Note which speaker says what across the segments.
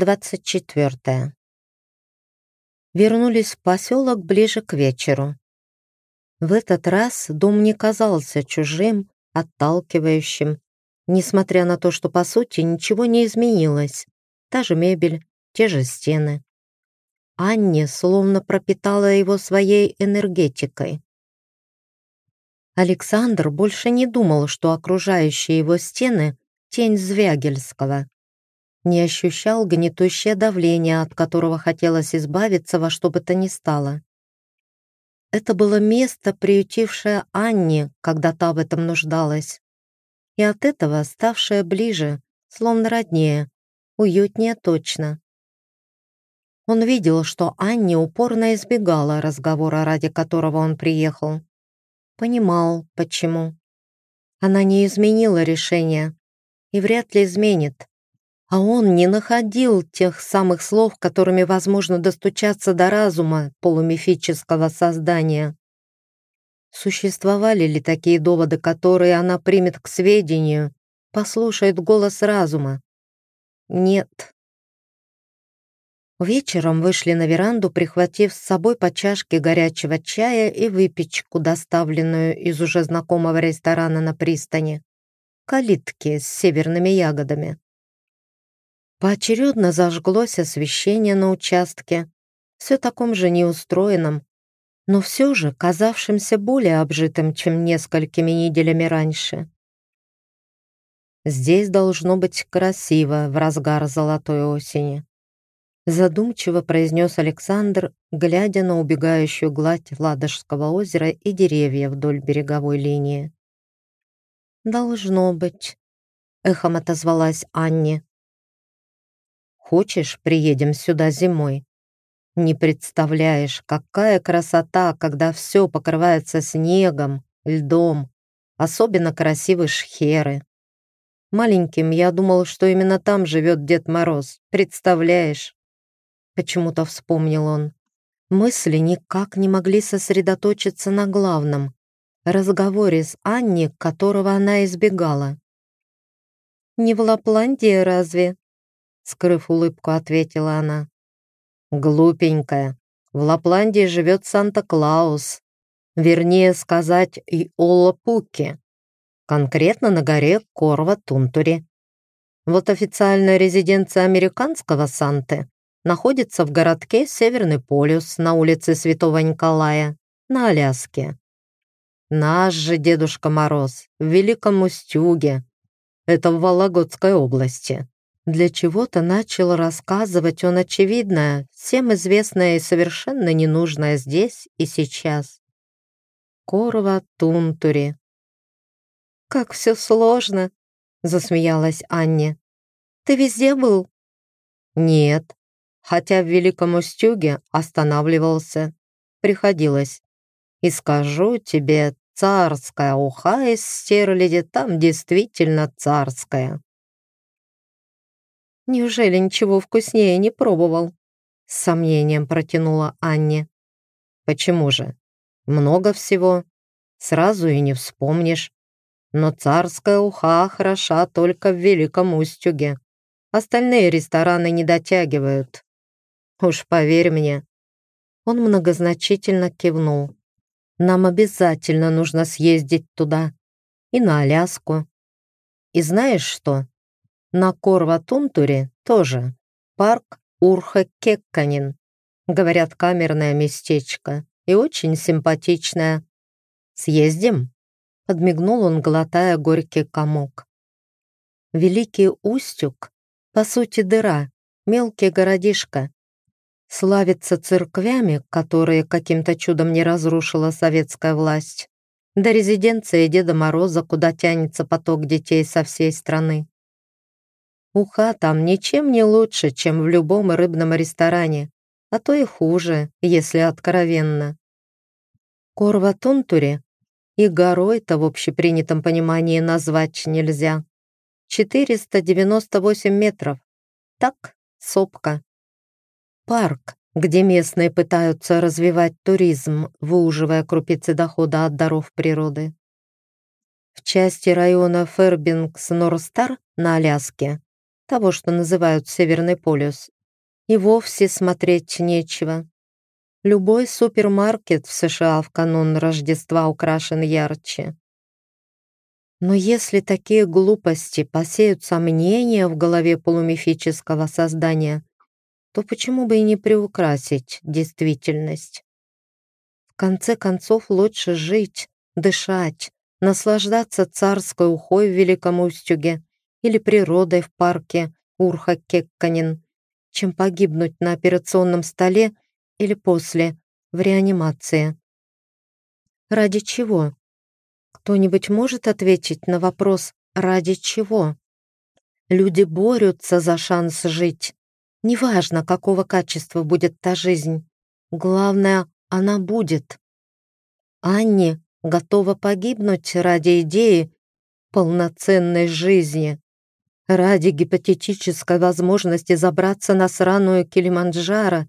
Speaker 1: 24. Вернулись в поселок ближе к вечеру. В этот раз дом не казался чужим, отталкивающим, несмотря на то, что по сути ничего не изменилось. Та же мебель, те же стены. Анне словно пропитала его своей энергетикой. Александр больше не думал, что окружающие его стены — тень Звягельского не ощущал гнетущее давление, от которого хотелось избавиться во что бы то ни стало. Это было место, приютившее Анне, когда та в этом нуждалась, и от этого ставшее ближе, словно роднее, уютнее точно. Он видел, что Анне упорно избегала разговора, ради которого он приехал. Понимал, почему. Она не изменила решение и вряд ли изменит а он не находил тех самых слов, которыми возможно достучаться до разума полумифического создания. Существовали ли такие доводы, которые она примет к сведению, послушает голос разума? Нет. Вечером вышли на веранду, прихватив с собой по чашке горячего чая и выпечку, доставленную из уже знакомого ресторана на пристани. Калитки с северными ягодами. Поочередно зажглось освещение на участке, все таком же неустроенном, но все же казавшимся более обжитым, чем несколькими неделями раньше. Здесь должно быть красиво в разгар золотой осени. Задумчиво произнес Александр, глядя на убегающую гладь Ладожского озера и деревья вдоль береговой линии. «Должно быть», — эхом отозвалась Анне. Хочешь, приедем сюда зимой? Не представляешь, какая красота, когда все покрывается снегом, льдом. Особенно красивы шхеры. Маленьким я думал, что именно там живет Дед Мороз. Представляешь? Почему-то вспомнил он. Мысли никак не могли сосредоточиться на главном — разговоре с Анни, которого она избегала. «Не в Лапландии разве?» Скрыв улыбку, ответила она. «Глупенькая, в Лапландии живет Санта-Клаус, вернее сказать, и Олапуки, конкретно на горе Корва-Тунтури. Вот официальная резиденция американского Санты находится в городке Северный полюс на улице Святого Николая на Аляске. Наш же Дедушка Мороз в Великом Устюге, это в Вологодской области. Для чего-то начал рассказывать он очевидное, всем известное и совершенно ненужное здесь и сейчас. Корва Тунтури. «Как все сложно!» — засмеялась Анне. «Ты везде был?» «Нет, хотя в Великом Устюге останавливался. Приходилось. И скажу тебе, царская уха из стерляди там действительно царская. Неужели ничего вкуснее не пробовал?» С сомнением протянула Анне. «Почему же? Много всего. Сразу и не вспомнишь. Но царская уха хороша только в Великом Устюге. Остальные рестораны не дотягивают. Уж поверь мне». Он многозначительно кивнул. «Нам обязательно нужно съездить туда. И на Аляску. И знаешь что? На Корватунтуре тоже. Парк Урха-Кекканин. Говорят, камерное местечко. И очень симпатичное. Съездим?» Подмигнул он, глотая горький комок. Великий Устюг, по сути дыра, мелкий городишко. Славится церквями, которые каким-то чудом не разрушила советская власть. До резиденции Деда Мороза, куда тянется поток детей со всей страны. Уха там ничем не лучше, чем в любом рыбном ресторане, а то и хуже, если откровенно. Корва-Тунтури и горой-то в общепринятом понимании назвать нельзя. 498 метров. Так, сопка. Парк, где местные пытаются развивать туризм, выуживая крупицы дохода от даров природы. В части района Фербингс-Норстар на Аляске того, что называют Северный полюс, и вовсе смотреть нечего. Любой супермаркет в США в канун Рождества украшен ярче. Но если такие глупости посеют сомнения в голове полумифического создания, то почему бы и не приукрасить действительность? В конце концов, лучше жить, дышать, наслаждаться царской ухой в Великом Устюге или природой в парке Урха-Кекканин, чем погибнуть на операционном столе или после, в реанимации. Ради чего? Кто-нибудь может ответить на вопрос «ради чего?» Люди борются за шанс жить. Неважно, какого качества будет та жизнь. Главное, она будет. Анне готова погибнуть ради идеи полноценной жизни, ради гипотетической возможности забраться на сраную Килиманджаро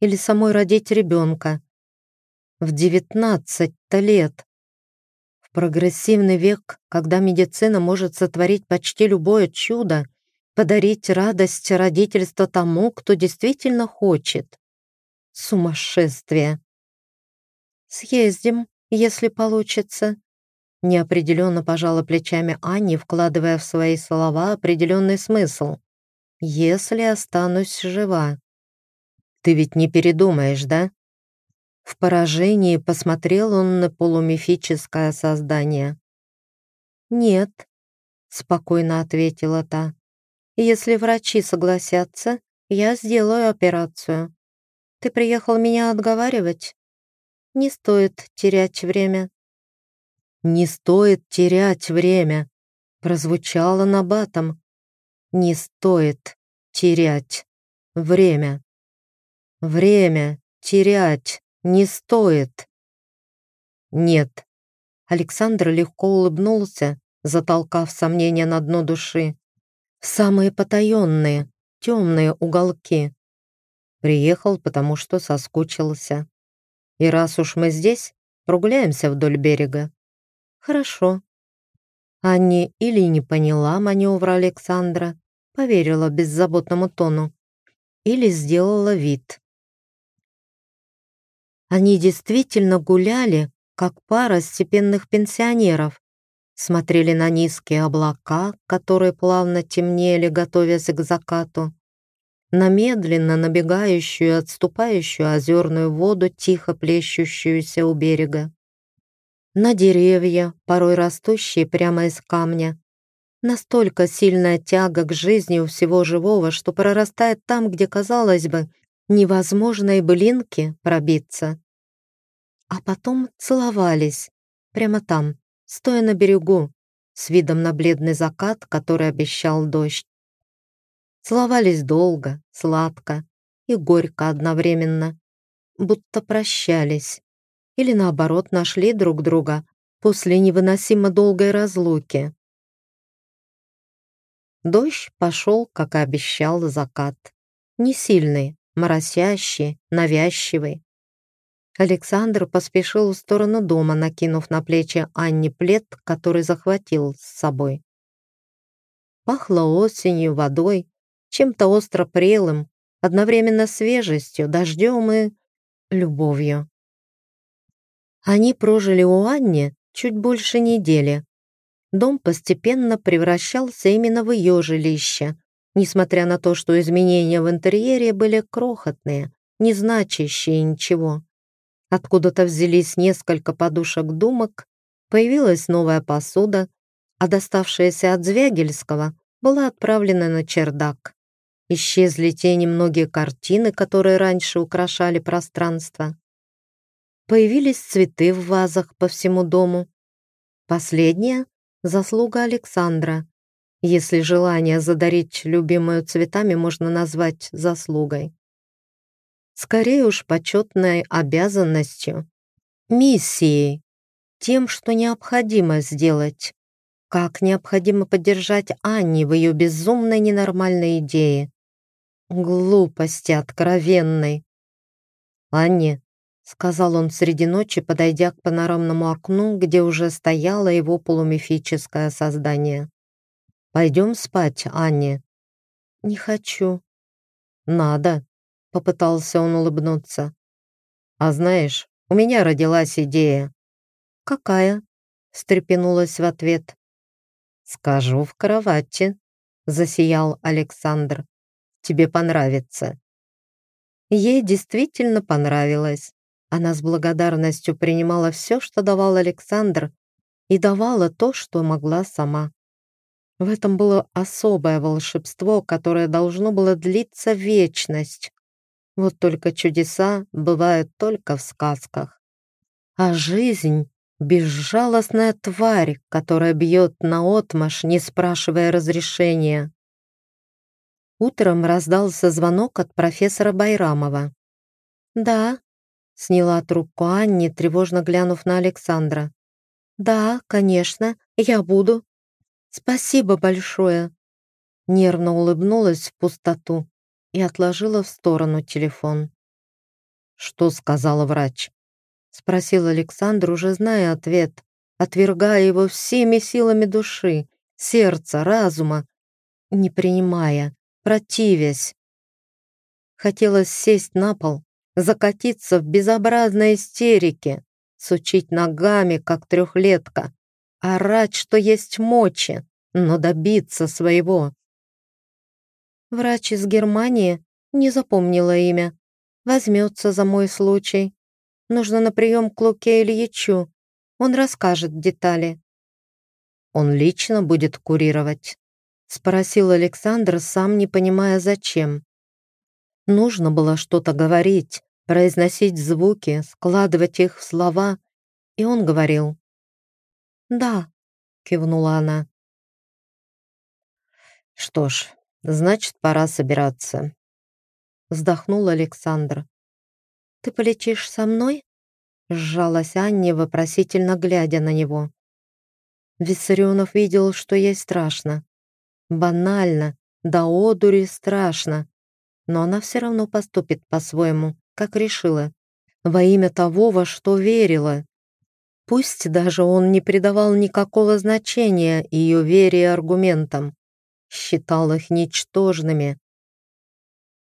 Speaker 1: или самой родить ребенка. В 19-то лет. В прогрессивный век, когда медицина может сотворить почти любое чудо, подарить радость родительства тому, кто действительно хочет. Сумасшествие. Съездим, если получится. Неопределенно пожала плечами Анни, вкладывая в свои слова определенный смысл. «Если останусь жива». «Ты ведь не передумаешь, да?» В поражении посмотрел он на полумифическое создание. «Нет», — спокойно ответила та. «Если врачи согласятся, я сделаю операцию. Ты приехал меня отговаривать?» Не стоит терять время. «Не стоит терять время», прозвучало на батом. «Не стоит терять время. Время терять не стоит». «Нет». Александр легко улыбнулся, затолкав сомнения на дно души. самые потаенные, темные уголки. Приехал, потому что соскучился. И раз уж мы здесь, прогуляемся вдоль берега. Хорошо. Анни или не поняла маневра Александра, поверила беззаботному тону, или сделала вид. Они действительно гуляли, как пара степенных пенсионеров, смотрели на низкие облака, которые плавно темнели, готовясь к закату, на медленно набегающую отступающую озерную воду, тихо плещущуюся у берега, на деревья, порой растущие прямо из камня. Настолько сильная тяга к жизни у всего живого, что прорастает там, где, казалось бы, невозможно и былинки пробиться. А потом целовались, прямо там, стоя на берегу, с видом на бледный закат, который обещал дождь. Целовались долго, сладко и горько одновременно, будто прощались. Или наоборот, нашли друг друга после невыносимо долгой разлуки. Дождь пошел, как и обещал, закат. Не сильный, моросящий, навязчивый. Александр поспешил в сторону дома, накинув на плечи Анне плед, который захватил с собой. Пахло осенью, водой чем-то остро прелым, одновременно свежестью, дождем и любовью. Они прожили у Анни чуть больше недели. Дом постепенно превращался именно в ее жилище, несмотря на то, что изменения в интерьере были крохотные, не значащие ничего. Откуда-то взялись несколько подушек-думок, появилась новая посуда, а доставшаяся от Звягельского была отправлена на чердак. Исчезли те немногие картины, которые раньше украшали пространство. Появились цветы в вазах по всему дому. Последняя — заслуга Александра, если желание задарить любимую цветами можно назвать заслугой. Скорее уж почетной обязанностью, миссией, тем, что необходимо сделать, как необходимо поддержать Анни в ее безумной ненормальной идее. Глупости откровенной. «Анне», — сказал он среди ночи, подойдя к панорамному окну, где уже стояло его полумифическое создание. «Пойдем спать, Анне». «Не хочу».
Speaker 2: «Надо», — попытался он улыбнуться. «А знаешь, у меня родилась идея».
Speaker 1: «Какая?» — встрепенулась в ответ.
Speaker 2: «Скажу в кровати», — засиял Александр. «Тебе понравится».
Speaker 1: Ей действительно понравилось. Она с благодарностью принимала все, что давал Александр, и давала то, что могла сама. В этом было особое волшебство, которое должно было длиться вечность. Вот только чудеса бывают только в сказках. А жизнь — безжалостная тварь, которая бьет наотмашь, не спрашивая разрешения. Утром раздался звонок от профессора Байрамова. «Да», — сняла трубку Анни, тревожно глянув на Александра. «Да, конечно, я буду. Спасибо большое». Нервно улыбнулась в пустоту и отложила в сторону телефон.
Speaker 2: «Что сказала врач?»
Speaker 1: Спросил Александр, уже зная ответ, отвергая его всеми силами души, сердца, разума, не принимая, противясь. Хотелось сесть на пол, закатиться в безобразной истерике, сучить ногами, как трехлетка, орать, что есть мочи, но добиться своего. Врач из Германии не запомнила имя. Возьмется за мой случай. Нужно на прием к Луке Ильичу. Он расскажет детали.
Speaker 2: Он лично будет курировать? Спросил Александр, сам не понимая зачем. Нужно было что-то говорить, произносить звуки, складывать их в слова, и он говорил.
Speaker 1: «Да», — кивнула она.
Speaker 2: «Что ж, значит, пора собираться», — вздохнул Александр.
Speaker 1: «Ты полетишь со мной?» — сжалась Анне, вопросительно глядя на него. Виссарионов видел, что ей страшно. Банально, да одури страшно. Но она все равно поступит по-своему, как решила, во имя того, во что верила. Пусть даже он не придавал никакого значения ее вере и аргументам, считал их ничтожными.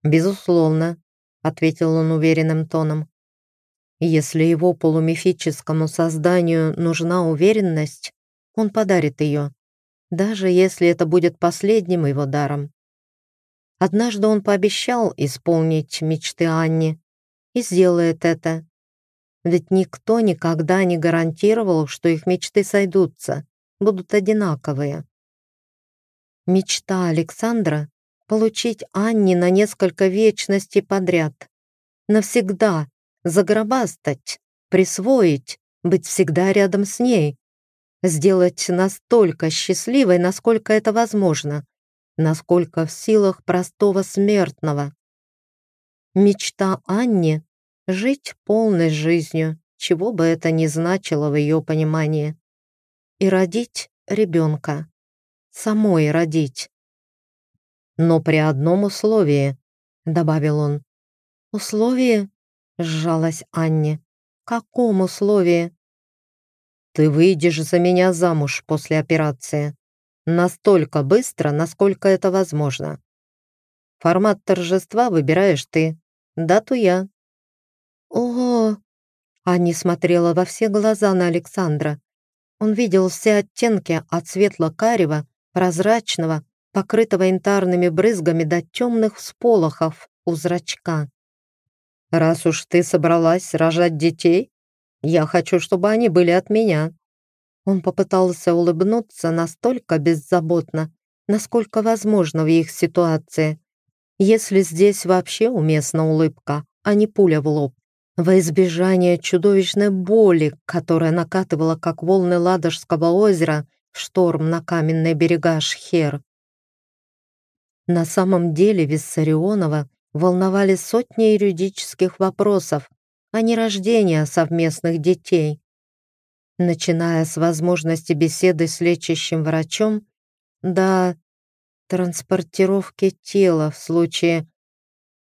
Speaker 2: «Безусловно», — ответил он уверенным тоном. «Если его полумифическому созданию нужна уверенность, он подарит ее, даже если это будет последним его даром. Однажды он пообещал исполнить мечты Анни и сделает это. Ведь никто никогда не гарантировал, что их мечты сойдутся, будут одинаковые.
Speaker 1: Мечта Александра — получить Анни на несколько вечностей подряд. Навсегда, загробастать, присвоить, быть всегда рядом с ней. Сделать настолько счастливой, насколько это возможно, насколько в силах простого смертного. Мечта Анни — жить полной жизнью, чего бы это ни значило в ее понимании. И родить ребенка. Самой родить.
Speaker 2: «Но при одном условии», — добавил он.
Speaker 1: «Условие?» — сжалась Анне. «Каком условии?»
Speaker 2: «Ты выйдешь за меня замуж после операции. Настолько быстро, насколько это возможно. Формат торжества выбираешь ты, дату я».
Speaker 1: «Ого!» Анни смотрела во все глаза на Александра. Он видел все оттенки от светло-карего, прозрачного, покрытого янтарными брызгами до темных всполохов у зрачка.
Speaker 2: «Раз уж ты собралась рожать детей, я хочу, чтобы они были от меня».
Speaker 1: Он попытался улыбнуться настолько беззаботно, насколько возможно в их ситуации, если здесь вообще уместна улыбка, а не пуля в лоб. Во избежание чудовищной боли, которая накатывала, как волны Ладожского озера, шторм на каменные берега Шхер. На самом деле Виссарионова волновали сотни юридических вопросов, а не рождение совместных детей. Начиная с возможности беседы с лечащим врачом до транспортировки тела в случае...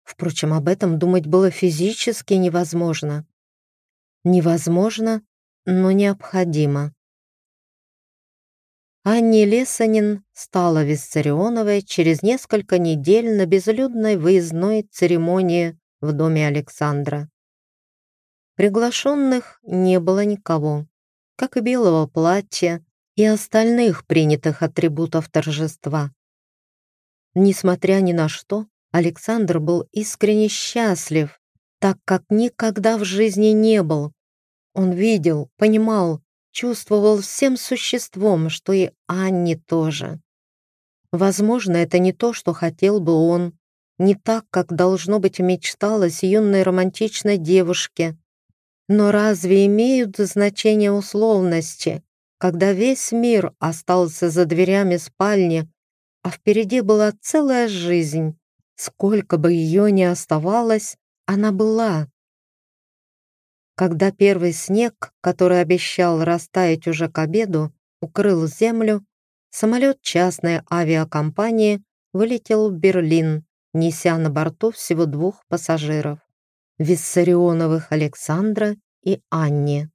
Speaker 1: Впрочем, об этом думать было физически невозможно. Невозможно, но необходимо. Анни Лесанин стала Виссарионовой через несколько недель на безлюдной выездной церемонии в доме Александра. Приглашенных не было никого, как и белого платья и остальных принятых атрибутов торжества. Несмотря ни на что, Александр был искренне счастлив, так как никогда в жизни не был. Он видел, понимал, чувствовал всем существом, что и Анне тоже. Возможно, это не то, что хотел бы он, не так, как должно быть мечталось юной романтичной девушке, но разве имеют значение условности, когда весь мир остался за дверями спальни, а впереди была целая жизнь? Сколько бы ее ни оставалось, она была. Когда первый снег, который обещал растаять уже к обеду, укрыл землю, самолет частной авиакомпании вылетел в Берлин, неся на борту всего двух пассажиров. Виссарионовых Александра и Анни.